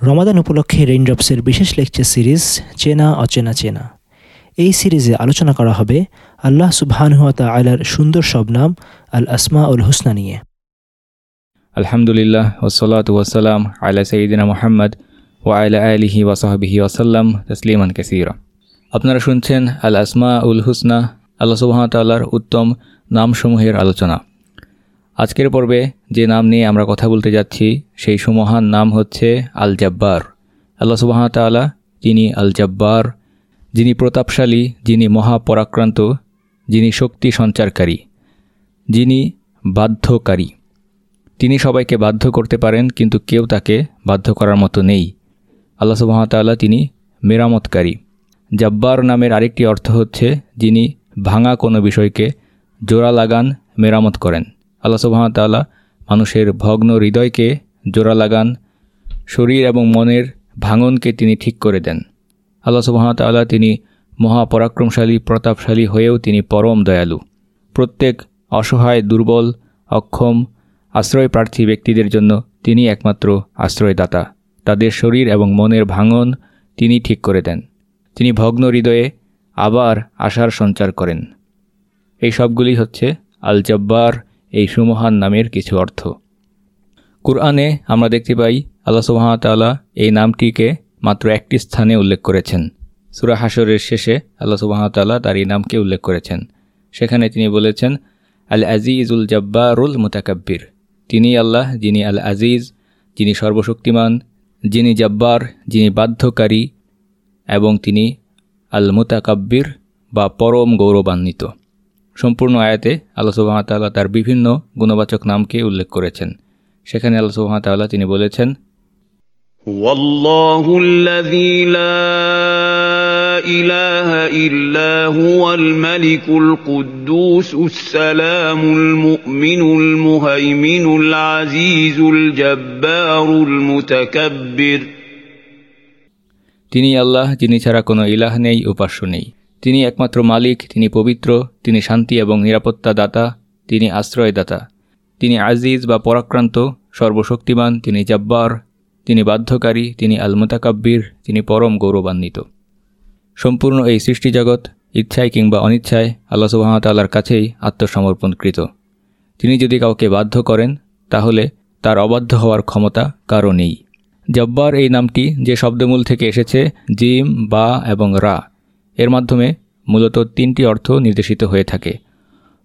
রমাদান উপলক্ষে রেইনড্রপসের বিশেষ lecture series চেনা, অচেনা, চেনা। এই সিরিজে আলোচনা করা হবে আল্লাহ সুবহানহুয়া আলার সুন্দর সব নাম আল আসমা উল হুসনা নিয়ে। আলহামদুলিল্লাহ ওসলাত ওয়াসালাম আলা সঈদিনা মোহাম্মদ ওয়া আলা আলিহি ওয়াসাহবিহি ওয়াসাল্লাম তসলিমান কাসিরা। আপনারা শুনছেন আল আসমা উল হুসনা, আল্লাহ সুবাহতাল্লাহর উত্তম নামসমূহের আলোচনা। আজকের পর্বে যে নাম নিয়ে আমরা কথা বলতে যাচ্ছি, সেই সুমহান নাম হচ্ছে আল জাব্বার আল্লাহ সুবাহতাল্লাহ যিনি আল জাব্বার যিনি প্রতাপশালী, যিনি মহাপরাক্রান্ত, যিনি শক্তি সঞ্চারকারী, যিনি বাধ্যকারী। তিনি সবাইকে বাধ্য করতে পারেন, কিন্তু কেউ তাকে বাধ্য করার মতো নেই। আল্লাহ সুবাহতাল্লাহ তিনি মেরামতকারী। জাব্বার নামের আরেকটি অর্থ হচ্ছে যিনি ভাঙা কোনো বিষয়কে জোড়া লাগান, মেরামত করেন। আল্লাহ সুবাহতাল্লাহ মানুষের ভগ্ন হৃদয়কে, জোড়া লাগান, শরীর এবং মনের ভাঙনকে তিনি ঠিক করে দেন। আল্লাহ সুবাহতাল্লাহ তিনি মহাপরাক্রমশালী, প্রতাপশালী হয়েও তিনি পরম দয়ালু। প্রত্যেক অসহায়, দুর্বল, অক্ষম, আশ্রয় প্রার্থী ব্যক্তিদের জন্য তিনি একমাত্র আশ্রয়দাতা। তাদের শরীর এবং মনের ভাঙন তিনি ঠিক করে দেন। তিনি ভগ্ন হৃদয়ে আবার আশার সঞ্চার করেন। এই সবগুলি হচ্ছে আল জব্বার এই সুমহান নামের কিছু অর্থ। কুরআনে আমরা দেখতে পাই, আল্লাহ সুবাহতাল্লাহ এই নামটিকে মাত্র একটি স্থানে উল্লেখ করেছেন। সুরা হাসরের শেষে আল্লাহ সুবাহতাল্লাহ তার এই নামকে উল্লেখ করেছেন। সেখানে তিনি বলেছেন, আল আজিজুল জব্বারুল মুতাকাব্বির। তিনি আল্লাহ, যিনি আল আজিজ, যিনি সর্বশক্তিমান, যিনি জব্বার, যিনি বাধ্যকারী, এবং তিনি আল মুতাকাব্বির বা পরম গৌরবান্বিত। সম্পূর্ণ আয়াতে আল্লাহ সুবাহতাল্লাহ তার বিভিন্ন গুণবাচক নামকে উল্লেখ করেছেন সেখানে আল্লাহ সুবাহতাল্লাহ তিনি বলেছেন والله الذي لا إله إلا هو الملك القدوس السلام المؤمن المهيمن العزيز الجبار المتكبر তিনি আল্লাহ যিনি ছাড়া কোনো ইলাহ নেই উপাস্য নেই তিনি একমাত্র মালিক, তিনি পবিত্র, তিনি শান্তি এবং নিরাপত্তা দাতা তিনি আশ্রয়দাতা। তিনি আজিজ বা পরাক্রান্ত, সর্বশক্তিমান, তিনি জব্বার, তিনি বাধ্যকারী, তিনি আলমতাকাব্বির, তিনি পরম গৌরবান্বিত। সম্পূর্ণ এই সৃষ্টিজগৎ, ইচ্ছায় কিংবা অনিচ্ছায়, আল্লাহ সুবাহতাল্লার কাছেই আত্মসমর্পণকৃত। তিনি যদি কাউকে বাধ্য করেন, তাহলে তার অবাধ্য হওয়ার ক্ষমতা কারও নেই। জব্বার এই নামটি যে শব্দমূল থেকে এসেছে, জিম, বা এবং রা। এর মাধ্যমে মূলত তিনটি অর্থ নির্দেশিত হয়ে থাকে।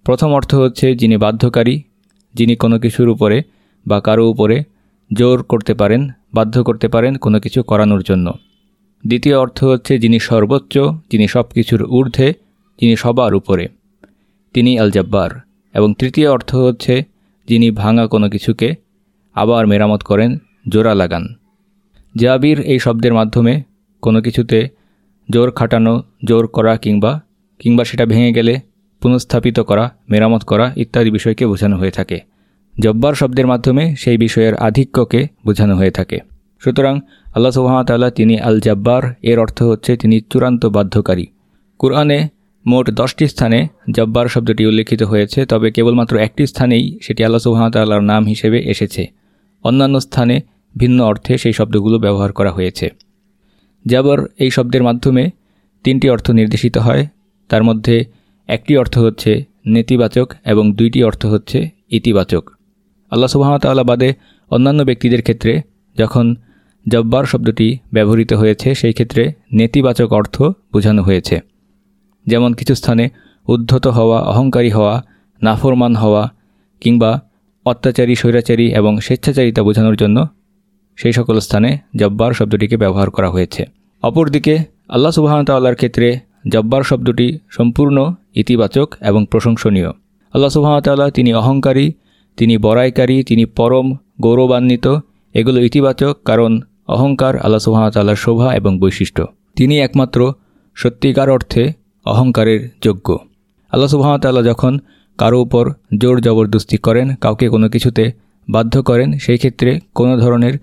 প্রথম অর্থ হচ্ছে যিনি বাধ্যকারী, যিনি কোনো কিছুর উপরে বা কারও উপরে জোর করতে পারেন, বাধ্য করতে পারেন কোনো কিছু করানোর জন্য। দ্বিতীয় অর্থ হচ্ছে যিনি সর্বোচ্চ, যিনি সব কিছুর ঊর্ধ্বে, যিনি সবার উপরে। তিনি আল জব্বার এবং তৃতীয় অর্থ হচ্ছে যিনি ভাঙা কোনো কিছুকে আবার মেরামত করেন, জোড়া লাগান। জাবির এই শব্দের মাধ্যমে কোনো কিছুতে জোর খাটানো, জোর করা কিংবা কিংবা সেটা ভেঙে গেলে পুনঃস্থাপিত করা, মেরামত করা ইত্যাদি বিষয়কে বোঝানো হয়ে থাকে। জব্বার শব্দের মাধ্যমে সেই বিষয়ের আধিক্যকে বোঝানো হয়ে থাকে। সুতরাং আল্লাহ সুহামতাল্লাহ তিনি আল জাব্বার এর অর্থ হচ্ছে তিনি চূড়ান্ত বাধ্যকারী। কুরআনে মোট দশটি স্থানে জব্বার শব্দটি উল্লেখিত হয়েছে, তবে কেবলমাত্র একটি স্থানেই সেটি আল্লাহ সুহামতাল্লাহর নাম হিসেবে এসেছে। অন্যান্য স্থানে ভিন্ন অর্থে সেই শব্দগুলো ব্যবহার করা হয়েছে। জাবর এই শব্দের মাধ্যমে তিনটি অর্থ নির্দেশিত হয়। তার মধ্যে একটি অর্থ হচ্ছে নেতিবাচক এবং দুইটি অর্থ হচ্ছে ইতিবাচক। আল্লাহ সুবাহতাল্লাহ বাদে অন্যান্য ব্যক্তিদের ক্ষেত্রে যখন জব্বার শব্দটি ব্যবহৃত হয়েছে, সেই ক্ষেত্রে নেতিবাচক অর্থ বোঝানো হয়েছে। যেমন কিছু স্থানে উদ্ধত হওয়া, অহংকারী হওয়া, নাফরমান হওয়া কিংবা অত্যাচারী, স্বৈরাচারী এবং স্বেচ্ছাচারিতা বোঝানোর জন্য সেই সকল স্থানে জব্বার শব্দটিকে ব্যবহার করা হয়েছে। অপরদিকে, আল্লাহ সুবাহতাল্লাহর ক্ষেত্রে জব্বার শব্দটি সম্পূর্ণ ইতিবাচক এবং প্রশংসনীয়। আল্লাহ সুবাহতাল্লাহ তিনি অহংকারী, তিনি বড়াইকারী, তিনি পরম, গৌরবান্বিত, এগুলো ইতিবাচক কারণ অহংকার আল্লাহ সুহামতাল্লাহর শোভা এবং বৈশিষ্ট্য। তিনি একমাত্র সত্যিকার অর্থে অহংকারের যোগ্য। আল্লাহ সুহামতাল্লাহ যখন কারও উপর জোর জবরদস্তি করেন, কাউকে কোনো কিছুতে বাধ্য করেন, সেই ক্ষেত্রে কোনো ধরনের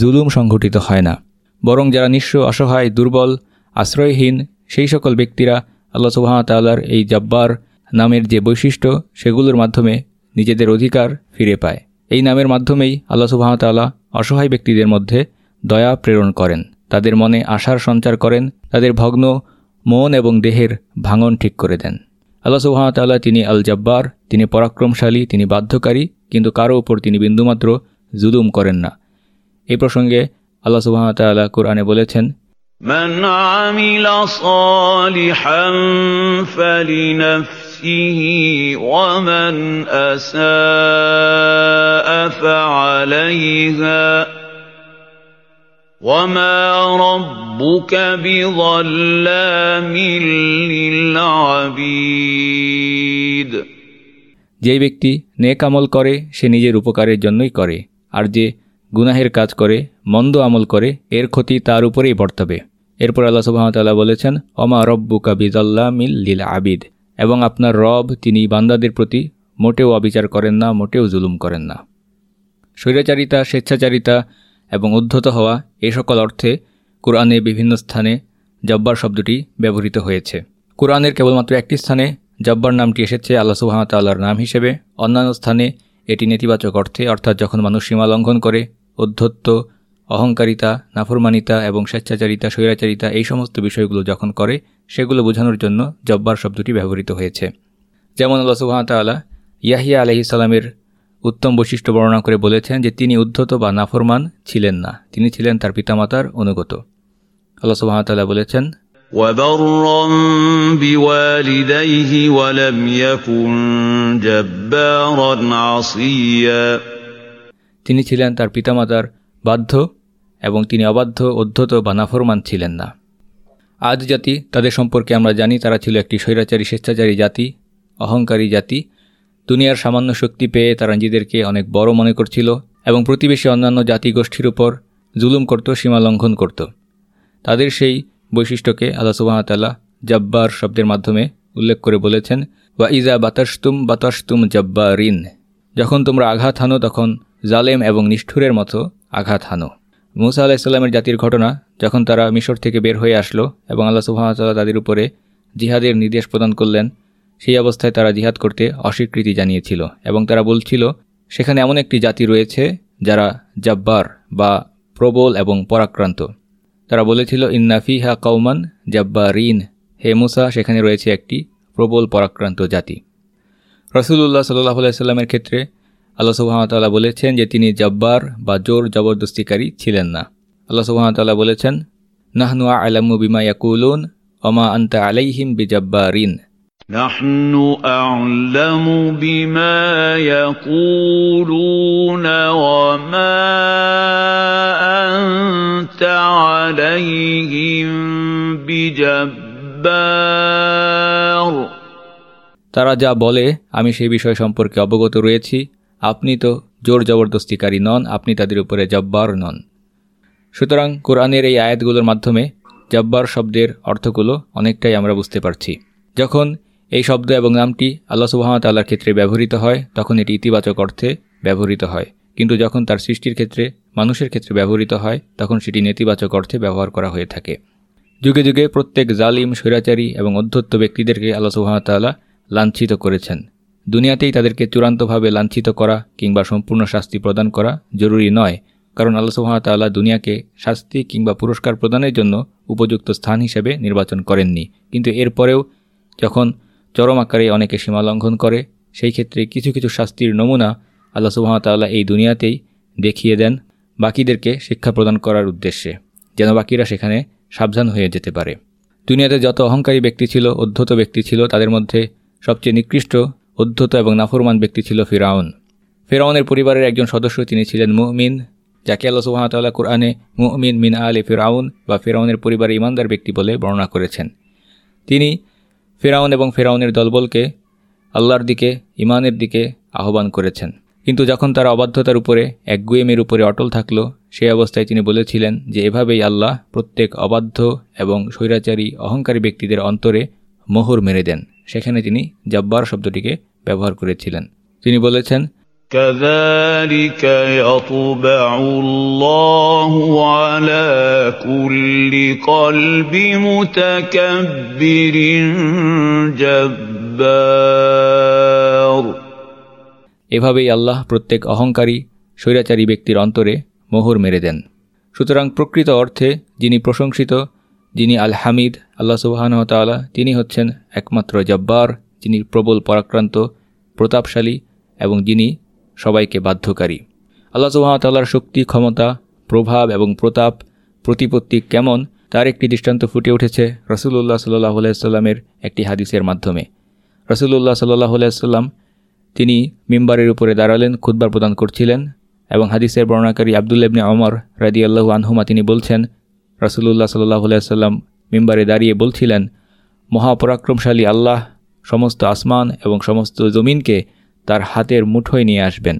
জুলুম সংঘটিত হয় না। বরং যারা নিঃস্ব, অসহায়, দুর্বল, আশ্রয়হীন, সেই সকল ব্যক্তিরা আল্লাহ সুবাহতাল্লাহর এই জব্বার নামের যে বৈশিষ্ট্য, সেগুলোর মাধ্যমে নিজেদের অধিকার ফিরে পায়। এই নামের মাধ্যমেই আল্লাহ সুবাহতাল্লাহ অসহায় ব্যক্তিদের মধ্যে দয়া প্রেরণ করেন। তাদের মনে আশার সঞ্চার করেন, তাদের ভগ্ন মন এবং দেহের ভাঙন ঠিক করে দেন। আল্লাহ সুহামতাল্লাহ তিনি আল জব্বার তিনি পরাক্রমশালী, তিনি বাধ্যকারী, কিন্তু কারও উপর তিনি বিন্দুমাত্র জুলুম করেন না। এই প্রসঙ্গে আল্লাহ সুহামতাল্লাহ কোরআনে বলেছেন من عمل صالحا فلنفسه ومن أساء فعليها وما ربك بظلام للعبيد যে ব্যক্তি নেক আমল করে সে নিজের উপকারের জন্যই করে আর যে গুনাহের কাজ করে, মন্দ আমল করে, এর ক্ষতি তার উপরেই বর্তাবে। এরপর আল্লাহ সুবাহতাল্লাহ বলেছেন অমা রব্বু কাবিদাল্লা মিল লীল আবিদ এবং আপনার রব তিনি বান্দাদের প্রতি মোটেও অবিচার করেন না, মোটেও জুলুম করেন না। স্বৈরাচারিতা, স্বেচ্ছাচারিতা এবং উদ্ধত হওয়া এ সকল অর্থে কোরআনে বিভিন্ন স্থানে জব্বার শব্দটি ব্যবহৃত হয়েছে। কোরআনের কেবলমাত্র একটি স্থানে জব্বার নামটি এসেছে আল্লাহ সুহামতাল্লাহর নাম হিসেবে। অন্যান্য স্থানে এটি নেতিবাচক অর্থে, অর্থাৎ যখন মানুষ সীমা লঙ্ঘন করে অধ্যত্ত অহংকারিতা নাফরমানিতা এবং স্বেচ্ছাচারিতা স্বৈরাচারিতা এই সমস্ত বিষয়গুলো যখন করে সেগুলো বোঝানোর জন্য জব্বার শব্দটি ব্যবহৃত হয়েছে যেমন আল্লাহ সুহামতাল্লাহ ইয়াহিয়া আলহি সালামের উত্তম বৈশিষ্ট্য বর্ণনা করে বলেছেন যে তিনি উদ্ধত বা নাফরমান ছিলেন না তিনি ছিলেন তার পিতামাতার অনুগত আল্লাহ সুহামতাল্লাহ বলেছেন وبرا بوالديه ولم يكن جبارا عصيا তিনি ছিলেন তার পিতামাতার বাধ্য এবং তিনি অবাধ্য, অধ্যত বা নাফরমান ছিলেন না। আজ জাতি তাদের সম্পর্কে আমরা জানি, তারা ছিল একটি স্বৈরাচারী, স্বেচ্ছাচারী জাতি, অহংকারী জাতি। দুনিয়ার সামান্য শক্তি পেয়ে তারা নিজেদেরকে অনেক বড় মনে করছিল এবং প্রতিবেশী অন্যান্য জাতিগোষ্ঠীর উপর জুলুম করত, সীমা লঙ্ঘন করত। তাদের সেই বৈশিষ্ট্যকে আল্লাহ সুবাহতাল্লাহ জব্বার শব্দের মাধ্যমে উল্লেখ করে বলেছেন, ওয়া ইজা বাতাসতুম বাতাসতুম জব্বারিন। যখন তোমরা আঘাত হানো তখন জালেম এবং নিষ্ঠুরের মতো আঘাত হানো। মুসা আলাহিসাল্লামের জাতির ঘটনা, যখন তারা মিশর থেকে বের হয়ে আসলো এবং আল্লাহ সুহামতাল্লাহ তাদের উপরে জিহাদের নির্দেশ প্রদান করলেন, সেই অবস্থায় তারা জিহাদ করতে অস্বীকৃতি জানিয়েছিল এবং তারা বলছিল, সেখানে এমন একটি জাতি রয়েছে যারা জব্বার বা প্রবল এবং পরাক্রান্ত। তারা বলেছিল ইন্নাফিহা কৌমান জব্বারিন। হে মুসা, সেখানে রয়েছে একটি প্রবল পরাক্রান্ত জাতি। রসুল্লাহ সাল্লাহ আলাইস্লামের ক্ষেত্রে আল্লাহ সুহামতাল্লাহ বলেছেন যে তিনি জব্বার বা জোর জবরদস্তিকারী ছিলেন না আল্লাহ সুহামতাল্লাহ বলেছেন নাহনুয়া আলামু বিমা ইয়াকুলুন অমা আন্তা আলাইহিম বিজব্বারিন نحن أعلم بما يقولون وما أنت عليهم بجبار তারা যা বলে, আমি সেই বিষয় সম্পর্কে অবগত রয়েছি। আপনি তো জোর জবরদস্তিকারী নন, আপনি তাদের উপরে জব্বার নন। সুতরাং কোরআনের এই আয়াতগুলোর মাধ্যমে জব্বার শব্দের অর্থগুলো অনেকটাই আমরা বুঝতে পারছি। যখন এই শব্দ এবং নামটি আল্লাহ সুবাহতাল্লার ক্ষেত্রে ব্যবহৃত হয়, তখন এটি ইতিবাচক অর্থে ব্যবহৃত হয়। কিন্তু যখন তার সৃষ্টির ক্ষেত্রে, মানুষের ক্ষেত্রে ব্যবহৃত হয়, তখন সেটি নেতিবাচক অর্থে ব্যবহার করা হয়ে থাকে। যুগে যুগে প্রত্যেক জালিম, স্বৈরাচারী এবং অধ্যত্ত ব্যক্তিদেরকে আল্লাহ সুবাহতাল্লাহ লাঞ্ছিত করেছেন। দুনিয়াতেই তাদেরকে চূড়ান্তভাবে লাঞ্ছিত করা কিংবা সম্পূর্ণ শাস্তি প্রদান করা জরুরি নয়, কারণ আল্লাহ সুহামতাল্লাহ দুনিয়াকে শাস্তি কিংবা পুরস্কার প্রদানের জন্য উপযুক্ত স্থান হিসেবে নির্বাচন করেননি। কিন্তু এরপরেও যখন চরম আকারে অনেকে সীমা লঙ্ঘন করে, সেই ক্ষেত্রে কিছু কিছু শাস্তির নমুনা আল্লাহ সুহামতাল্লাহ এই দুনিয়াতেই দেখিয়ে দেন বাকিদেরকে শিক্ষা প্রদান করার উদ্দেশ্যে, যেন বাকিরা সেখানে সাবধান হয়ে যেতে পারে। দুনিয়াতে যত অহংকারী ব্যক্তি ছিল, অধ্যত ব্যক্তি ছিল, তাদের মধ্যে সবচেয়ে নিকৃষ্ট, উদ্ধত এবং নাফরমান ব্যক্তি ছিল ফিরাউন। ফেরাউনের পরিবারের একজন সদস্য তিনি ছিলেন মুমিন, যাকে আল্লাহ সুহামতাল্লাহ কোরআনে মুমিন মিন আলে ফেরাউন বা ফেরাউনের পরিবারে ইমানদার ব্যক্তি বলে বর্ণনা করেছেন। তিনি ফেরাউন এবং ফেরাউনের দলবলকে আল্লাহর দিকে, ইমানের দিকে আহ্বান করেছেন। কিন্তু যখন তারা অবাধ্যতার উপরে একগুয়েমের উপরে অটল থাকল সেই অবস্থায় তিনি বলেছিলেন যে এভাবেই আল্লাহ প্রত্যেক অবাধ্য এবং স্বৈরাচারী, অহংকারী ব্যক্তিদের অন্তরে মোহর মেরে দেন। সেখানে তিনি জব্বার শব্দটিকে ব্যবহার করেছিলেন তিনি বলেছেন كذلك يطبع الله على كل قلب متكبر جبار এভাবেই আল্লাহ প্রত্যেক অহংকারী স্বৈরাচারী ব্যক্তির অন্তরে মোহর মেরে দেন সুতরাং প্রকৃত অর্থে যিনি প্রশংসিত যিনি আল হামিদ আল্লাহ সুবাহানতালা তিনি হচ্ছেন একমাত্র জব্বার, যিনি প্রবল, পরাক্রান্ত, প্রতাপশালী এবং যিনি সবাইকে বাধ্যকারী। আল্লাহ সুবাহতাল্লার শক্তি, ক্ষমতা, প্রভাব এবং প্রতাপ প্রতিপত্তি কেমন, তার একটি দৃষ্টান্ত ফুটে উঠেছে রসুল্লাহ সাল্লাহ আলাইস্লামের একটি হাদিসের মাধ্যমে। রসুল্লাহ সাল্লাহ আলাইস্লাম তিনি মিম্বারের উপরে দাঁড়ালেন খুদ্বার প্রদান করছিলেন এবং হাদিসের বর্ণাকারী আবদুল্লাবনে অমর রাদি আল্লাহু আনহুমা তিনি বলছেন রসুল্লাহ সাল্লাহ আলাইস্লাম মিম্বারে দাঁড়িয়ে বলছিলেন, মহাপরাক্রমশালী আল্লাহ সমস্ত আসমান এবং সমস্ত জমিনকে তার হাতের মুঠোয় নিয়ে আসবেন।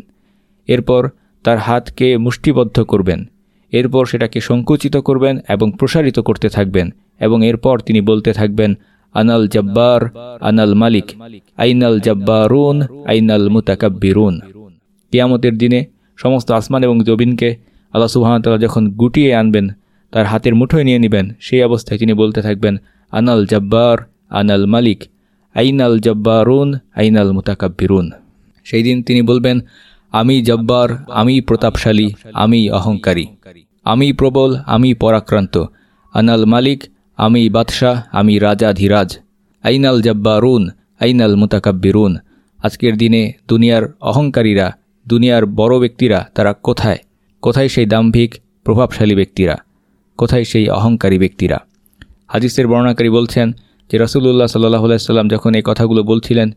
এরপর তার হাতকে মুষ্টিবদ্ধ করবেন। এরপর সেটাকে সংকুচিত করবেন এবং প্রসারিত করতে থাকবেন এবং এরপর তিনি বলতে থাকবেন, আনাল জব্বার, আনাল মালিক, আইনাল জব্বারুন, আইনাল মুতাকাব্বিরুন। কিয়ামতের দিনে সমস্ত আসমান এবং জবিনকে আল্লাহ সুবাহতাল্লাহ যখন গুটিয়ে আনবেন তার হাতের মুঠোয় নিয়ে নেবেন। সেই অবস্থায় তিনি বলতে থাকবেন, আনাল জব্বার, আনাল মালিক, আইনাল জব্বারুন, আইনাল মুতাকাব্বিরুন। সেই দিন তিনি বলবেন, আমি জব্বার, আমি প্রতাপশালী, আমি অহংকারী, আমি প্রবল, আমি পরাক্রান্ত। আনাল মালিক, আমি বাদশাহ, আমি রাজা ধীরাজ। আইনাল জব্বারুন, আইনাল মুতাকাব্বিরুন। আজকের দিনে দুনিয়ার অহংকারীরা, দুনিয়ার বড় ব্যক্তিরা তারা কোথায়? কোথায় সেই দাম্ভিক, প্রভাবশালী ব্যক্তিরা? কোথায় সেই অহংকারী ব্যক্তিরা? হাদিসের বর্ণাকারী বলছেন যে রসুল্লাহ সাল্লাহ সাল্লাম যখন এই কথাগুলো বলছিলেন,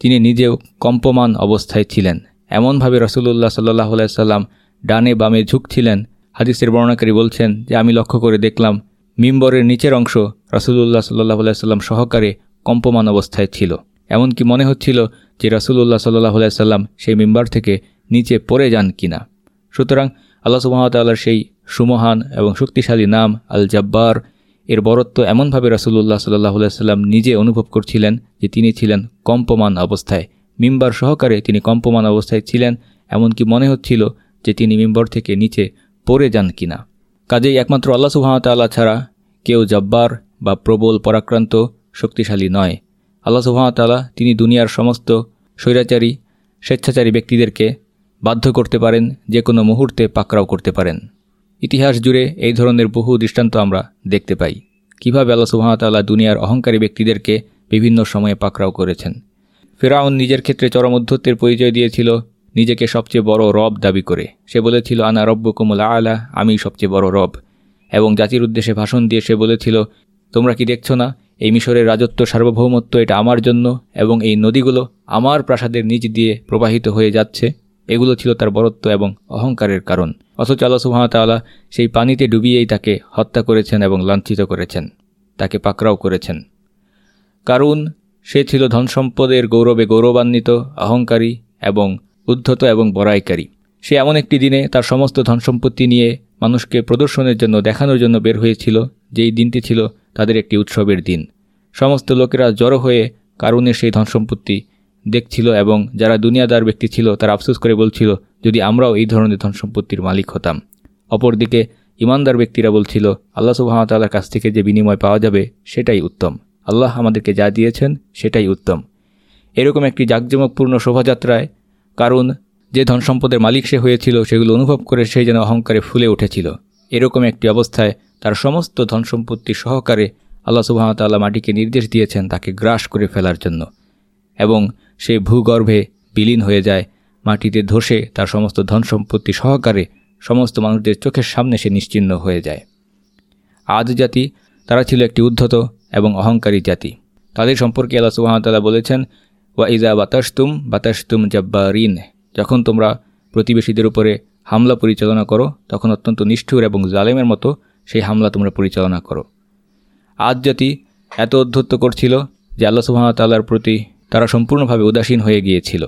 তিনি নিজেও কম্পমান অবস্থায় ছিলেন। এমনভাবে রসুল্লাহ সাল্লাহ সাল্লাম ডানে বামে ঝুঁকছিলেন। হাদিসের বর্ণাকারী বলছেন যে, আমি লক্ষ্য করে দেখলাম, মিম্বরের নিচের অংশ রসুল্লাহ সাল্লাহ সাল্লাম সহকারে কম্পমান অবস্থায় ছিল। এমনকি মনে হচ্ছিল যে রসুল্লাহ সাল্লাহ সাল্লাম সেই মিম্বার থেকে নিচে পড়ে যান কিনা। সুতরাং আল্লাহ সুবাহতাল্লাহর সেই সুমহান এবং শক্তিশালী নাম আল জব্বার এর বরত্ব এমনভাবে রাসুল্লাহ সাল্লাহ সাল্লাম নিজে অনুভব করছিলেন যে তিনি ছিলেন কম্পমান অবস্থায়। মিম্বার সহকারে তিনি কম্পমান অবস্থায় ছিলেন, এমনকি মনে হচ্ছিল যে তিনি মিম্বর থেকে নিচে পড়ে যান কিনা। কাজেই একমাত্র আল্লাহ সুহামতাল্লাহ ছাড়া কেউ জব্বার বা প্রবল, পরাক্রান্ত, শক্তিশালী নয়। আল্লাহ সুহামতাল্লাহ তিনি দুনিয়ার সমস্ত স্বৈরাচারী, স্বেচ্ছাচারী ব্যক্তিদেরকে বাধ্য করতে পারেন যে কোনো মুহূর্তে পাকড়াও করতে পারেন। ইতিহাস জুড়ে এই ধরনের বহু দৃষ্টান্ত আমরা দেখতে পাই। কীভাবে আল্লাহ সুহামতাল্লাহ দুনিয়ার অহংকারী ব্যক্তিদেরকে বিভিন্ন সময়ে পাকড়াও করেছেন। ফেরাউন নিজের ক্ষেত্রে চরম উদ্ধত্বের পরিচয় দিয়েছিল, নিজেকে সবচেয়ে বড় রব দাবি করে। সে বলেছিল, আনা রব্য কুমল আলা আমি সবচেয়ে বড় রব এবং জাতির উদ্দেশ্যে ভাষণ দিয়ে সে বলেছিল, তোমরা কি দেখছ না, এই মিশরের রাজত্ব সার্বভৌমত্ব এটা আমার জন্য এবং এই নদীগুলো আমার প্রাসাদের নিচ দিয়ে প্রবাহিত হয়ে যাচ্ছে এগুলো ছিল তার বরত্ব এবং অহংকারের কারণ। অথচ আল্লাহ সুহামতাল্লাহ সেই পানিতে ডুবিয়েই তাকে হত্যা করেছেন এবং লাঞ্ছিত করেছেন। তাকে পাকড়াও করেছেন। কারণ সে ছিল ধনসম্পদের গৌরবে গৌরবান্বিত, অহংকারী এবং উদ্ধত এবং বড়াইকারী। সে এমন একটি দিনে তার সমস্ত ধনসম্পত্তি নিয়ে মানুষকে প্রদর্শনের জন্য, দেখানোর জন্য বের হয়েছিল, যেই দিনটি ছিল তাদের একটি উৎসবের দিন। সমস্ত লোকেরা জড়ো হয়ে কারণের সেই ধনসম্পত্তি দেখছিল এবং যারা দুনিয়াদার ব্যক্তি ছিল, তারা আফসোস করে বলছিল, যদি আমরাও এই ধরনের ধন সম্পত্তির মালিক হতাম। অপরদিকে, ইমানদার ব্যক্তিরা বলছিল, আল্লাহ সুহামতাল্লার কাছ থেকে যে বিনিময় পাওয়া যাবে, সেটাই উত্তম। আল্লাহ আমাদেরকে যা দিয়েছেন, সেটাই উত্তম। এরকম একটি জাঁকজমকপূর্ণ শোভাযাত্রায়, কারণ যে ধন সম্পদের মালিক সে হয়েছিল, সেগুলো অনুভব করে সে যেন অহংকারে ফুলে উঠেছিল। এরকম একটি অবস্থায় তার সমস্ত ধন সম্পত্তি সহকারে আল্লাহ সুবাহতাল্লাহ মাটিকে নির্দেশ দিয়েছেন তাকে গ্রাস করে ফেলার জন্য। এবং সে ভূগর্ভে বিলীন হয়ে যায়। মাটিতে ধসে তার সমস্ত ধন সম্পত্তি সহকারে সমস্ত মানুষদের চোখের সামনে সে নিশ্চিন্ন হয়ে যায়। আজ জাতি তারা ছিল একটি উদ্ধত এবং অহংকারী জাতি। তাদের সম্পর্কে আল্লাহ সুহামতাল্লাহ বলেছেন, ওয়া ইজা বাতাসতুম বাতাসতুম জব্বারিন। যখন তোমরা প্রতিবেশীদের উপরে হামলা পরিচালনা করো, তখন অত্যন্ত নিষ্ঠুর এবং জালেমের মতো সেই হামলা তোমরা পরিচালনা করো। আজ জাতি এত অধ্যত্ত করছিল যে আল্লাহ সুহামতাল্লাহর প্রতি তারা সম্পূর্ণভাবে উদাসীন হয়ে গিয়েছিল।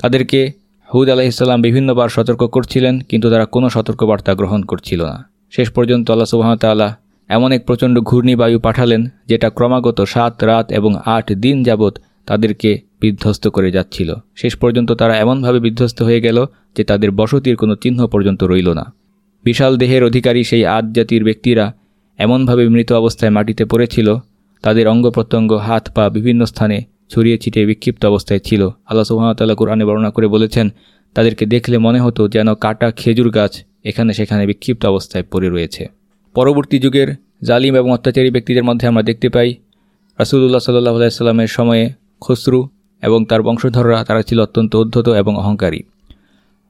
তাদেরকে হুদ আলাহিসাল্লাম বিভিন্নবার সতর্ক করছিলেন, কিন্তু তারা কোনো সতর্কবার্তা গ্রহণ করছিল না। শেষ পর্যন্ত আল্লাহ সুহামতাল্লাহ এমন এক প্রচণ্ড ঘূর্ণিবায়ু পাঠালেন, যেটা ক্রমাগত সাত রাত এবং আট দিন যাবৎ তাদেরকে বিধ্বস্ত করে যাচ্ছিল। শেষ পর্যন্ত তারা এমনভাবে বিধ্বস্ত হয়ে গেল যে তাদের বসতির কোনো চিহ্ন পর্যন্ত রইল না। বিশাল দেহের অধিকারী সেই আদ জাতির ব্যক্তিরা এমনভাবে মৃত অবস্থায় মাটিতে পড়েছিল, তাদের অঙ্গ প্রত্যঙ্গ, হাত পা বিভিন্ন স্থানে ছড়িয়ে ছিটিয়ে বিক্ষিপ্ত অবস্থায় ছিল। আল্লাহ সুহামতাল্লাহ কোরআনে বর্ণনা করে বলেছেন, তাদেরকে দেখলে মনে হতো যেন কাটা খেজুর গাছ এখানে সেখানে বিক্ষিপ্ত অবস্থায় পড়ে রয়েছে। পরবর্তী যুগের জালিম এবং অত্যাচারী ব্যক্তিদের মধ্যে আমরা দেখতে পাই, রাসুলুল্লাহ সাল্লাহ আলাইস্লামের সময়ে খসরু এবং তার বংশধররা, তারা ছিল অত্যন্ত উদ্ধত এবং অহংকারী।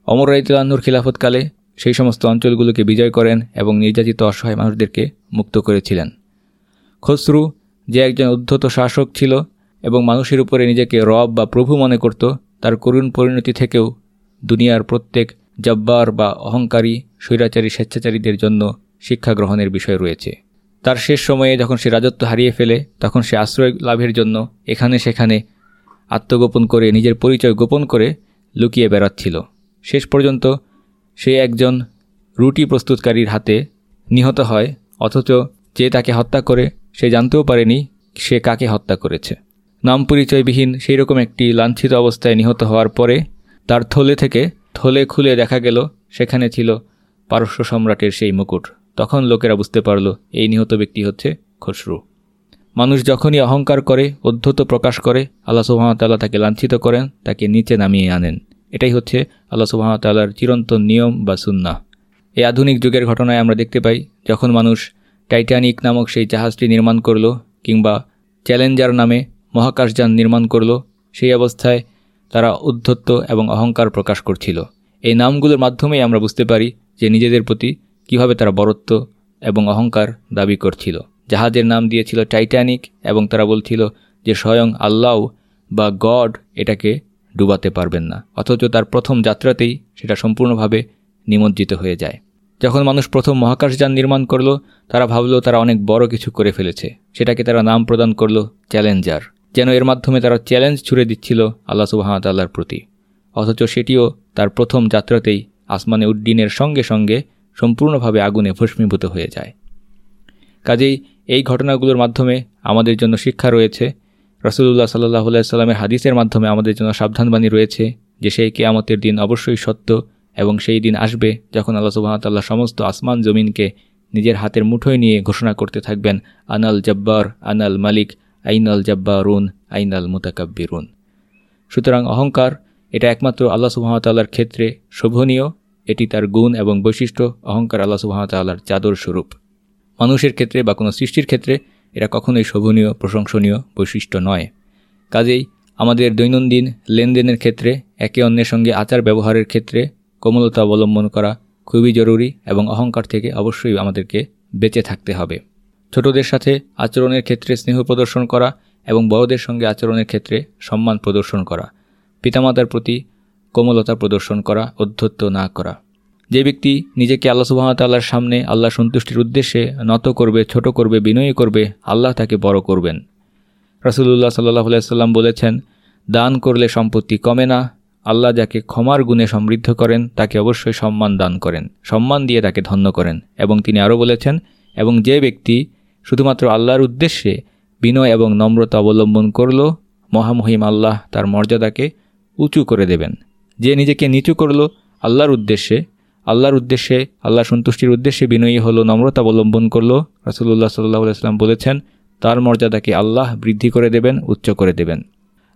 অমর রাইতুল্লাহর খিলাফতকালে সেই সমস্ত অঞ্চলগুলোকে বিজয় করেন এবং নির্যাতিত অসহায় মানুষদেরকে মুক্ত করেছিলেন। খসরু যে একজন উদ্ধত শাসক ছিল এবং মানুষের উপরে নিজেকে রব বা প্রভু মনে করত, তার করুণ পরিণতি থেকেও দুনিয়ার প্রত্যেক জব্বার বা অহংকারী, স্বৈরাচারী, স্বেচ্ছাচারীদের জন্য শিক্ষা গ্রহণের বিষয় রয়েছে। তার শেষ সময়ে যখন সে রাজত্ব হারিয়ে ফেলে, তখন সে আশ্রয় লাভের জন্য এখানে সেখানে আত্মগোপন করে, নিজের পরিচয় গোপন করে লুকিয়ে বেড়াচ্ছিল। শেষ পর্যন্ত সে একজন রুটি প্রস্তুতকারীর হাতে নিহত হয়, অথচ যে তাকে হত্যা করে, সে জানতেও পারেনি সে কাকে হত্যা করেছে। নাম পরিচয়বিহীন সেই রকম একটি লাঞ্ছিত অবস্থায় নিহত হওয়ার পরে তার থলে থেকে থলে খুলে দেখা গেল, সেখানে ছিল পারস্য সম্রাটের সেই মুকুট। তখন লোকেরা বুঝতে পারল, এই নিহত ব্যক্তি হচ্ছে খসরু। মানুষ যখনই অহংকার করে অধ্যত প্রকাশ করে, আল্লাহ সুহামতাল্লাহ তাকে লাঞ্ছিত করেন, তাকে নিচে নামিয়ে আনেন। এটাই হচ্ছে আল্লাহ সুহামতাল্লাহর চিরন্তন নিয়ম বা সুন্না এই আধুনিক যুগের ঘটনায় আমরা দেখতে পাই, যখন মানুষ টাইটানিক নামক সেই জাহাজটি নির্মাণ করল, কিংবা চ্যালেঞ্জার নামে মহাকাশযান নির্মাণ করল। সেই অবস্থায় তারা উদ্ধত্ত এবং অহংকার প্রকাশ করছিল। এই নামগুলোর মাধ্যমেই আমরা বুঝতে পারি যে নিজেদের প্রতি কীভাবে তারা বরত্ব এবং অহংকার দাবি করছিল। জাহাজের নাম দিয়েছিল টাইটানিক এবং তারা বলছিল যে স্বয়ং আল্লাহ বা গড এটাকে ডুবাতে পারবেন না, অথচ তার প্রথম যাত্রাতেই সেটা সম্পূর্ণভাবে নিমজ্জিত হয়ে যায়। যখন মানুষ প্রথম মহাকাশযান নির্মাণ করল, তারা ভাবলো তারা অনেক বড় কিছু করে ফেলেছে। সেটাকে তারা নাম প্রদান করল চ্যালেঞ্জার। যেন এর মাধ্যমে তারা চ্যালেঞ্জ ছুড়ে দিচ্ছিল আল্লাহ সুবাহতাল্লাহর প্রতি। অথচ সেটিও তার প্রথম যাত্রাতেই আসমানে উড্ডিনের সঙ্গে সঙ্গে সম্পূর্ণভাবে আগুনে ভস্মীভূত হয়ে যায়। কাজেই এই ঘটনাগুলোর মাধ্যমে আমাদের জন্য শিক্ষা রয়েছে। রসুল্লাহ সাল্লাহ সাল্লামের হাদিসের মাধ্যমে আমাদের জন্য সাবধানবাণী রয়েছে যে সেই কেয়ামতের দিন অবশ্যই সত্য এবং সেই দিন আসবে যখন আল্লাহ সুবাহতাল্লাহ সমস্ত আসমান জমিনকে নিজের হাতের মুঠোয় নিয়ে ঘোষণা করতে থাকবেন, আনাল জব্বার, আনাল মালিক আইনাল জব্বারুন আইনাল মুতাকাব্বিরুন সুতরাং অহংকার, এটা একমাত্র আল্লাহ সুবাহতাল্লাহর ক্ষেত্রে শোভনীয়। এটি তার গুণ এবং বৈশিষ্ট্য, অহংকার আল্লাহ সুবাহতাল্লাহর চাদর স্বরূপ। মানুষের ক্ষেত্রে বা কোনো সৃষ্টির ক্ষেত্রে এটা কখনোই শোভনীয়, প্রশংসনীয় বৈশিষ্ট্য নয়। কাজেই আমাদের দৈনন্দিন লেনদেনের ক্ষেত্রে, একে অন্যের সঙ্গে আচার ব্যবহারের ক্ষেত্রে কোমলতা অবলম্বন করা খুবই জরুরি এবং অহংকার থেকে অবশ্যই আমাদেরকে বেঁচে থাকতে হবে। ছোটদের সাথে আচরণের ক্ষেত্রে স্নেহ প্রদর্শন করা এবং বড়দের সঙ্গে আচরণের ক্ষেত্রে সম্মান প্রদর্শন করা, পিতামাতার প্রতি কোমলতা প্রদর্শন করা, অধ্যত্ত না করা। যে ব্যক্তি নিজেকে আল্লাহ সুবাহতাল্লাহর সামনে আল্লাহ সন্তুষ্টির উদ্দেশ্যে নত করবে, ছোট করবে, বিনয়ী করবে, আল্লাহ তাকে বড় করবেন। রাসুলুল্লাহ সাল্লাহ সাল্লাম বলেছেন, দান করলে সম্পত্তি কমে না, আল্লাহ যাকে ক্ষমার গুণে সমৃদ্ধ করেন, তাকে অবশ্যই সম্মান দান করেন, সম্মান দিয়ে তাকে ধন্য করেন। এবং তিনি আরও বলেছেন, এবং যে ব্যক্তি শুধুমাত্র আল্লাহর উদ্দেশ্যে বিনয় এবং নম্রতা অবলম্বন করল, মহামহিম আল্লাহ তার মর্যাদাকে উঁচু করে দেবেন। যে নিজেকে নিচু করল আল্লাহর উদ্দেশ্যে আল্লাহর উদ্দেশ্যে, আল্লাহ সন্তুষ্টির উদ্দেশ্যে বিনয়ী হলো, নম্রতা অবলম্বন করল রাসুল্লাহ সাল্লাহ বলেছেন, তার মর্যাদাকে আল্লাহ বৃদ্ধি করে দেবেন, উচ্চ করে দেবেন।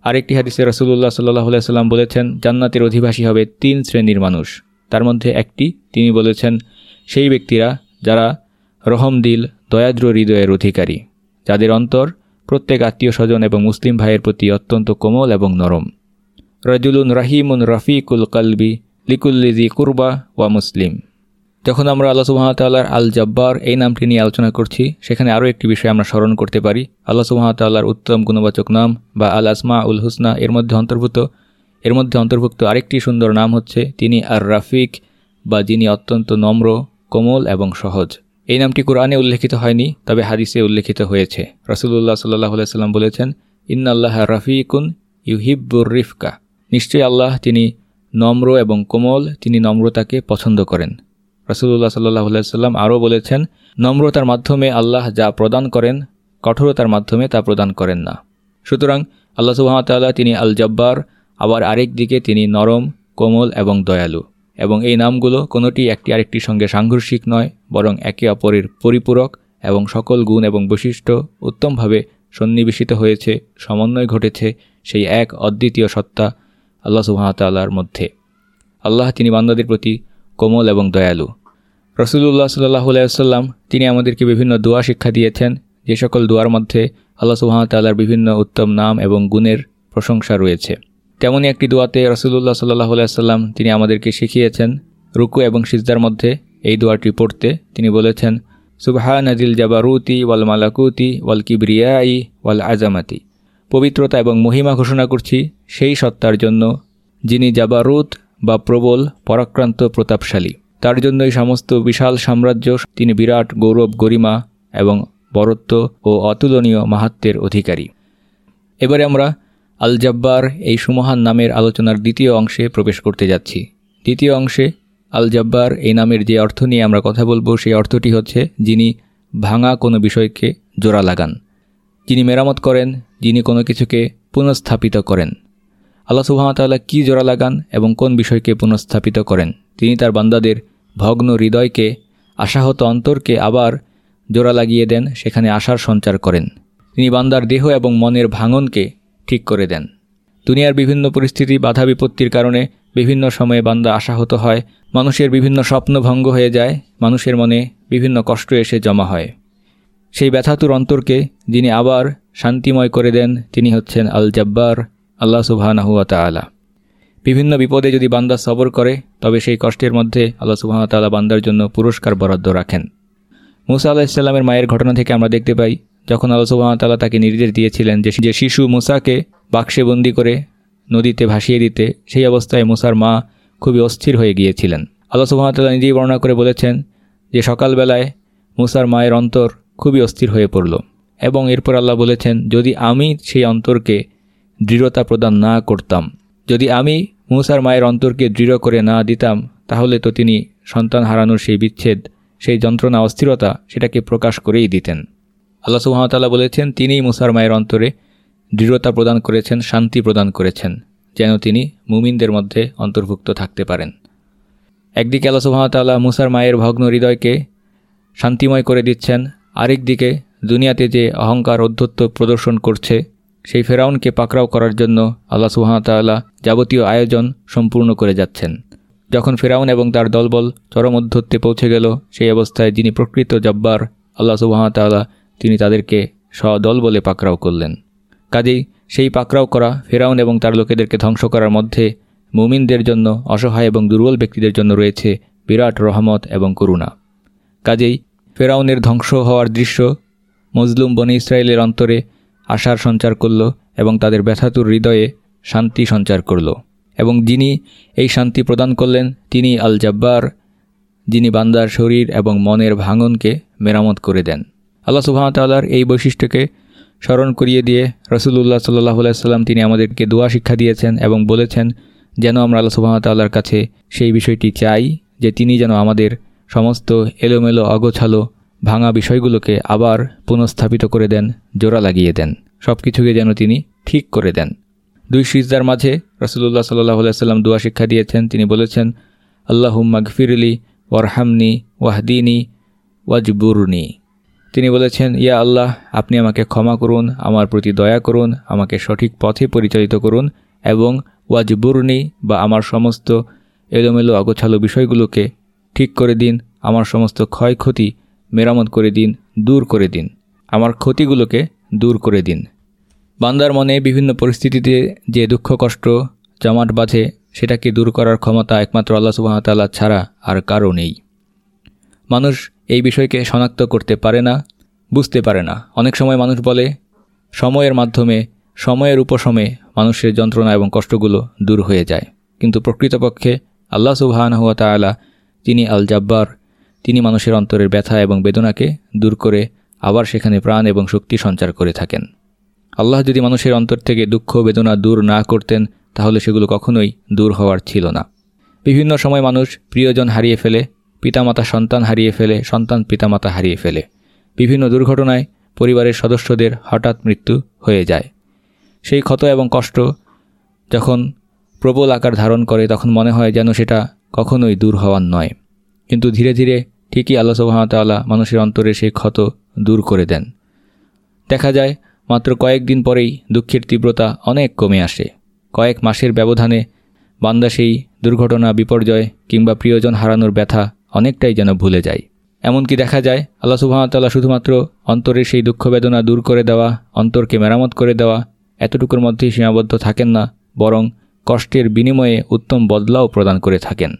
আরেকটি হাদিসে রসুল্লাহ সাল্লাহ সাল্লাম বলেছেন, জান্নাতের অধিবাসী হবে তিন শ্রেণির মানুষ। তার মধ্যে একটি, তিনি বলেছেন, সেই ব্যক্তিরা যারা রহম দিল দয়াদ্র হৃদয়ের অধিকারী, যাদের অন্তর প্রত্যেক আত্মীয় স্বজন এবং মুসলিম ভাইয়ের প্রতি অত্যন্ত কোমল এবং নরম। রজুলুন রাহিমুন রফিকুল কালবি লিকুল্লিজি কুরবা ওয়া মুসলিম। যখন আমরা আল্লাহ সুহামতাল্লাহর আল জব্বার এই নামটি নিয়ে আলোচনা করছি, সেখানে আরও একটি বিষয় আমরা স্মরণ করতে পারি। আল্লাহ সুহামতাল্লাহর উত্তম গুণবাচক নাম বা আল আসমা উল হুসনা এর মধ্যে অন্তর্ভুক্ত। এর মধ্যে অন্তর্ভুক্ত আরেকটি সুন্দর নাম হচ্ছে তিনি আর রাফিক বা যিনি অত্যন্ত নম্র, কোমল এবং সহজ। এই নামটি কোরআনে উল্লেখিত হয়নি, তবে হাদিসে উল্লেখিত হয়েছে। রসুল্লাহ সাল্লাহ সাল্লাম বলেছেন, ইন্নাল্লাহ রাফিকুন ইউহিব্বুর রিফকা। নিশ্চয়ই আল্লাহ তিনি নম্র এবং কোমল, তিনি নম্রতাকে পছন্দ করেন। রসুল্লাহ সাল্লাহ সাল্লাম আরও বলেছেন, নম্রতার মাধ্যমে আল্লাহ যা প্রদান করেন, কঠোরতার মাধ্যমে তা প্রদান করেন না। সুতরাং আল্লাহ সুহামতাল্লাহ তিনি আল জব্বার আবার আরেক দিকে তিনি নরম, কোমল এবং দয়ালু। এবং এই নামগুলো কোনোটি একটি আরেকটির সঙ্গে সাংঘর্ষিক নয়, বরং একে অপরের পরিপূরক এবং সকল গুণ এবং বৈশিষ্ট্য উত্তমভাবে সন্নিবেশিত হয়েছে, সমন্বয় ঘটেছে সেই এক অদ্বিতীয় সত্তা আল্লাহ সুহামতাল্লাহর মধ্যে। আল্লাহ তিনি বান্দাদের প্রতি কোমল এবং দয়ালু। রসুল্লাহ সাল্লাহ আলাইসাল্লাম তিনি আমাদেরকে বিভিন্ন দোয়া শিক্ষা দিয়েছেন, যে সকল দোয়ার মধ্যে আল্লাহ সুহামতাল্লাহর বিভিন্ন উত্তম নাম এবং গুণের প্রশংসা রয়েছে। তেমনই একটি দোয়াতে রসুল্লাহ সাল্লাহ আলাইসাল্লাম তিনি আমাদেরকে শিখিয়েছেন রুকু এবং সিজদার মধ্যে এই দোয়াটি পড়তে। তিনি বলেছেন সুবহা নাজিল জাবারুতি ওয়াল মালাকুতি ওয়াল কিবরিয়াই ওয়াল আজামাতি পবিত্রতা এবং মহিমা ঘোষণা করছি সেই সত্তার জন্য, যিনি জাবারুত বা প্রবল, পরাক্রান্ত, প্রতাপশালী। তার জন্যই সমস্ত বিশাল সাম্রাজ্য তিনি বিরাট, গৌরব, গরিমা এবং বরত্ব ও অতুলনীয় মাহাত্মের অধিকারী। এবারে আমরা আল জব্বার এই সুমহান নামের আলোচনার দ্বিতীয় অংশে প্রবেশ করতে যাচ্ছি। দ্বিতীয় অংশে আল জব্বার এই নামের যে অর্থ নিয়ে আমরা কথা বলব, সেই অর্থটি হচ্ছে যিনি ভাঙা কোনো বিষয়কে জোড়া লাগান, যিনি মেরামত করেন, যিনি কোনো কিছুকে পুনঃস্থাপিত করেন। আল্লাহ সুহামতাল্লাহ কী জোড়া লাগান এবং কোন বিষয়কে পুনঃস্থাপিত করেন? তিনি তার বান্দাদের ভগ্ন হৃদয়কে, আশাহত অন্তরকে আবার জোড়া লাগিয়ে দেন, সেখানে আশার সঞ্চার করেন। তিনি বান্দার দেহ এবং মনের ভাঙনকে ঠিক করে দেন। দুনিয়ার বিভিন্ন পরিস্থিতি বাধা বিপত্তির কারণে বিভিন্ন সময়ে বান্দা আশাহত হয়, মানুষের বিভিন্ন স্বপ্ন ভঙ্গ হয়ে যায়, মানুষের মনে বিভিন্ন কষ্ট এসে জমা হয়। সেই ব্যথাতুর অন্তরকে যিনি আবার শান্তিময় করে দেন, তিনি হচ্ছেন আল জব্বার আল্লাহ সুবাহানাহুয়া তালা বিভিন্ন বিপদে যদি বান্দা সবর করে, তবে সেই কষ্টের মধ্যে আল্লাহ সুবাহতাল্লাহ বান্দার জন্য পুরস্কার বরাদ্দ রাখেন। মুসা আল্লাহ ইসলামের মায়ের ঘটনা থেকে আমরা দেখতে পাই যখন আল্লাহ সুবাহতাল্লাহ তাকে নির্দেশ দিয়েছিলেন যে যে শিশু মুসাকে বাক্সে বন্দি করে নদীতে ভাসিয়ে দিতে, সেই অবস্থায় মুসার মা খুবই অস্থির হয়ে গিয়েছিলেন। আল্লাহ সুবাহতাল্লাহ নিজেই বর্ণনা করে বলেছেন যে সকালবেলায় মুসার মায়ের অন্তর খুবই অস্থির হয়ে পড়ল এবং এরপর আল্লাহ বলেছেন, যদি আমি সেই অন্তরকে দৃঢ়তা প্রদান না করতাম, যদি আমি মুসার মায়ের অন্তরকে দৃঢ় করে না দিতাম, তাহলে তো তিনি সন্তান হারানোর সেই বিচ্ছেদ, সেই যন্ত্রণা, অস্থিরতা, সেটাকে প্রকাশ করেই দিতেন। আল্লাহ সুহামতাল্লাহ বলেছেন, তিনিই মুসার মায়ের অন্তরে দৃঢ়তা প্রদান করেছেন, শান্তি প্রদান করেছেন, যেন তিনি মুমিনদের মধ্যে অন্তর্ভুক্ত থাকতে পারেন। একদিকে আল্লাহ সুহামতাল্লাহ মুসার মায়ের ভগ্ন হৃদয়কে শান্তিময় করে দিচ্ছেন আরেক দিকে দুনিয়াতে যে অহংকার অধ্যত্ব প্রদর্শন করছে, সেই ফেরাউনকে পাকড়াও করার জন্য আল্লাহ সুহামতাল্লাহ যাবতীয় আয়োজন সম্পূর্ণ করে যাচ্ছেন। যখন ফেরাউন এবং তার দলবল চরম অধ্যত্বে পৌঁছে গেল, সেই অবস্থায় যিনি প্রকৃত জব্বার আল্লাহ সুবাহতাল্লাহ তিনি তাদেরকে সদল বলে পাকড়াও করলেন। কাজেই সেই পাকড়াও করা ফেরাউন এবং তার লোকেদেরকে ধ্বংস করার মধ্যে মুমিনদের জন্য অসহায় এবং দুর্বল ব্যক্তিদের জন্য রয়েছে বিরাট রহমত এবং করুণা। কাজেই ফেরাউনের ধ্বংস হওয়ার দৃশ্য মজলুম বনে ইসরায়েলের অন্তরে আশার সঞ্চার করল এবং তাদের ব্যথাতুর হৃদয়ে শান্তি সঞ্চার করল। এবং যিনি এই শান্তি প্রদান করলেন, তিনি আল জাব্বার যিনি বান্দার শরীর এবং মনের ভাঙনকে মেরামত করে দেন। আল্লাহ সুহামতাল্লাহর এই বৈশিষ্ট্যকে স্মরণ করিয়ে দিয়ে রসুল্লাহ সাল্লাহ সাল্লাম তিনি আমাদেরকে দোয়া শিক্ষা দিয়েছেন এবং বলেছেন, যেন আমরা আল্লাহ সুহামতাল্লাহর কাছে সেই বিষয়টি চাই যে তিনি যেন আমাদের সমস্ত এলোমেলো, অগোছালো, ভাঙা বিষয়গুলোকে আবার পুনঃস্থাপিত করে দেন, জোড়া লাগিয়ে দেন সব কিছুকে যেন তিনি ঠিক করে দেন। দুই সিজদার মাঝে রসুল্লাহ সাল্লাহ সাল্লাম দোয়া শিক্ষা দিয়েছেন। তিনি বলেছেন আল্লাহ মাগফিরলি ওয়ারহামনি ওয়াহদিনী ওয়াজবুরনি। তিনি বলেছেন, ইয়া আল্লাহ, আপনি আমাকে ক্ষমা করুন, আমার প্রতি দয়া করুন, আমাকে সঠিক পথে পরিচালিত করুন এবং ওয়াজবুরনি বা আমার সমস্ত এলোমেলো অগোছালো বিষয়গুলোকে ঠিক করে দিন, আমার সমস্ত ক্ষয়ক্ষতি মেরামত করে দিন, দূর করে দিন, আমার ক্ষতিগুলোকে দূর করে দিন। বান্দার মনে বিভিন্ন পরিস্থিতিতে যে দুঃখ, কষ্ট, জমাট বাঁধে, সেটাকে দূর করার ক্ষমতা একমাত্র আল্লাহ সুবাহতাল্লাহ ছাড়া আর কারও নেই। মানুষ এই বিষয়কে শনাক্ত করতে পারে না, বুঝতে পারে না। অনেক সময় মানুষ বলে, সময়ের মাধ্যমে, সময়ের উপশমে মানুষের যন্ত্রণা এবং কষ্টগুলো দূর হয়ে যায়। কিন্তু প্রকৃতপক্ষে আল্লাহ সুবাহান হুয়া তালা তিনি আল জাব্বার তিনি মানুষের অন্তরের ব্যথা এবং বেদনাকে দূর করে আবার সেখানে প্রাণ এবং শক্তি সঞ্চার করে থাকেন। আল্লাহ যদি মানুষের অন্তর থেকে দুঃখ, বেদনা দূর না করতেন, তাহলে সেগুলো কখনোই দূর হওয়ার ছিল না। বিভিন্ন সময় মানুষ প্রিয়জন হারিয়ে ফেলে পিতামাতা সন্তান হারিয়ে ফেলে, সন্তান পিতামাতা হারিয়ে ফেলে। বিভিন্ন দুর্ঘটনায় পরিবারের সদস্যদের হঠাৎ মৃত্যু হয়ে যায়। সেই ক্ষত এবং কষ্ট যখন প্রবল আকার ধারণ করে, তখন মনে হয় যেন সেটা কখনোই দূর হওয়ার নয়। কিন্তু ধীরে ধীরে ঠিকই আল্লাহ সুবাহতাল্লাহ মানুষের অন্তরে সেই ক্ষত দূর করে দেন। দেখা যায়, মাত্র কয়েকদিন পরেই দুঃখের তীব্রতা অনেক কমে আসে। কয়েক মাসের ব্যবধানে বান্দা সেই দুর্ঘটনা, বিপর্যয় কিংবা প্রিয়জন হারানোর ব্যথা অনেকটাই যেন ভুলে যাই। এমনকি দেখা যায়, আল্লাহ সুবাহতাল্লাহ শুধুমাত্র অন্তরের সেই দুঃখ বেদনা দূর করে দেওয়া, অন্তরকে মেরামত করে দেওয়া, এতটুকুর মধ্যেই সীমাবদ্ধ থাকেন না, বরং কষ্টের বিনিময়ে উত্তম বদলাও প্রদান করে থাকেন।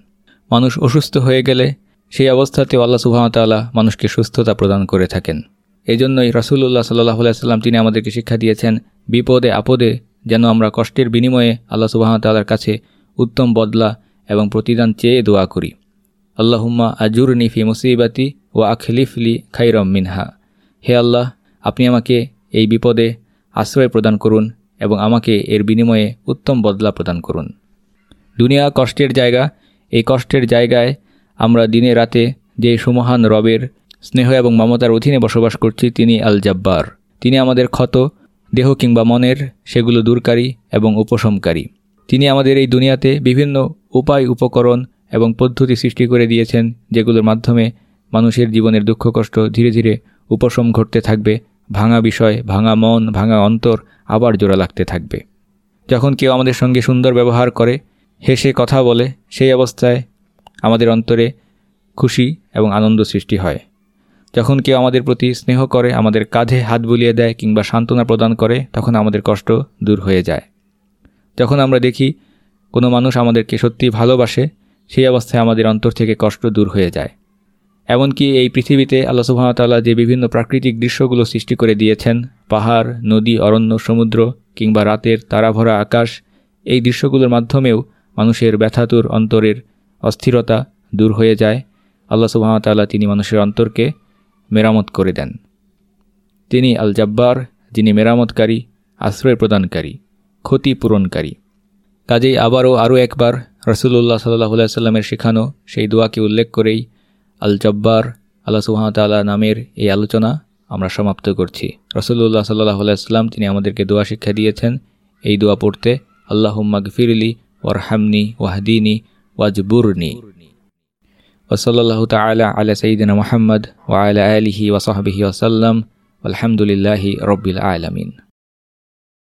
মানুষ অসুস্থ হয়ে গেলে সেই অবস্থাতেও আল্লাহ সুবাহতাল্লাহ মানুষকে সুস্থতা প্রদান করে থাকেন। এই জন্যই রসুল্লাহ সাল্লাহ সাল্লাম তিনি আমাদেরকে শিক্ষা দিয়েছেন, বিপদে আপদে যেন আমরা কষ্টের বিনিময়ে আল্লাহ সুবাহতাল্লার কাছে উত্তম বদলা এবং প্রতিদান চেয়ে দোয়া করি। আল্লাহুম্মা আজুর নিফি মুসিবাতি ও আখলিফলি খাইরম মিনহা। হে আল্লাহ, আপনি আমাকে এই বিপদে আশ্রয় প্রদান করুন এবং আমাকে এর বিনিময়ে উত্তম বদলা প্রদান করুন। দুনিয়া কষ্টের জায়গা, এই কষ্টের জায়গায় আমরা দিনে রাতে যে সুমহান রবের স্নেহ এবং মমতার অধীনে বসবাস করছি, তিনি আল জাব্বার তিনি আমাদের ক্ষত, দেহ কিংবা মনের সেগুলো দূরকারী এবং উপশমকারী। তিনি আমাদের এই দুনিয়াতে বিভিন্ন উপায় উপকরণ এবং পদ্ধতি সৃষ্টি করে দিয়েছেন, যেগুলোর মাধ্যমে মানুষের জীবনের দুঃখ কষ্ট ধীরে ধীরে উপশম ঘটতে থাকবে, ভাঙা বিষয়, ভাঙা মন, ভাঙা অন্তর আবার জোড়া লাগতে থাকবে। যখন কেউ আমাদের সঙ্গে সুন্দর ব্যবহার করে হেসে কথা বলে, সেই অবস্থায় আমাদের অন্তরে খুশি এবং আনন্দ সৃষ্টি হয়। যখন কেউ আমাদের প্রতি স্নেহ করে, আমাদের কাঁধে হাত বুলিয়ে দেয় কিংবা সান্ত্বনা প্রদান করে, তখন আমাদের কষ্ট দূর হয়ে যায়। যখন আমরা দেখি কোনো মানুষ আমাদেরকে সত্যি ভালোবাসে সেই অবস্থায় আমাদের অন্তর থেকে কষ্ট দূর হয়ে যায়। এমনকি এই পৃথিবীতে আল্লাহ সুহামতাল্লাহ যে বিভিন্ন প্রাকৃতিক দৃশ্যগুলো সৃষ্টি করে দিয়েছেন, পাহাড়, নদী, অরণ্য, সমুদ্র কিংবা রাতের তারাভরা আকাশ, এই দৃশ্যগুলোর মাধ্যমেও মানুষের ব্যথাতুর অন্তরের অস্থিরতা দূর হয়ে যায়। আল্লাহ সুহামতাল্লাহ তিনি মানুষের অন্তরকে মেরামত করে দেন। তিনি আল জাব্বার যিনি মেরামতকারী, আশ্রয় প্রদানকারী ক্ষতি পূরণকারী কাজেই আবারও আরও একবার রসুল্লাহ সাল্লাহ সাল্লামের শেখানো সেই দোয়াকে উল্লেখ করেই আল জব্বার আল্লাহ সুহামতাল্লাহ নামের এই আলোচনা আমরা সমাপ্ত করছি। রসুল্লাহ সাল্লাহ সাল্লাম তিনি আমাদেরকে দোয়া শিক্ষা দিয়েছেন এই দোয়া পড়তে আল্লাহ মাগফিরলি ওয়ারহামনি ওয়াহদিনী ওয়াজবুরনি। ওসল্লাহ তালা আলা সঈদিন মোহাম্মদ ওয়ালা আলিহি ওয়াসাহবিহি ওসাল্লাম আলহামদুলিল্লাহি রব্বিল আলমিন।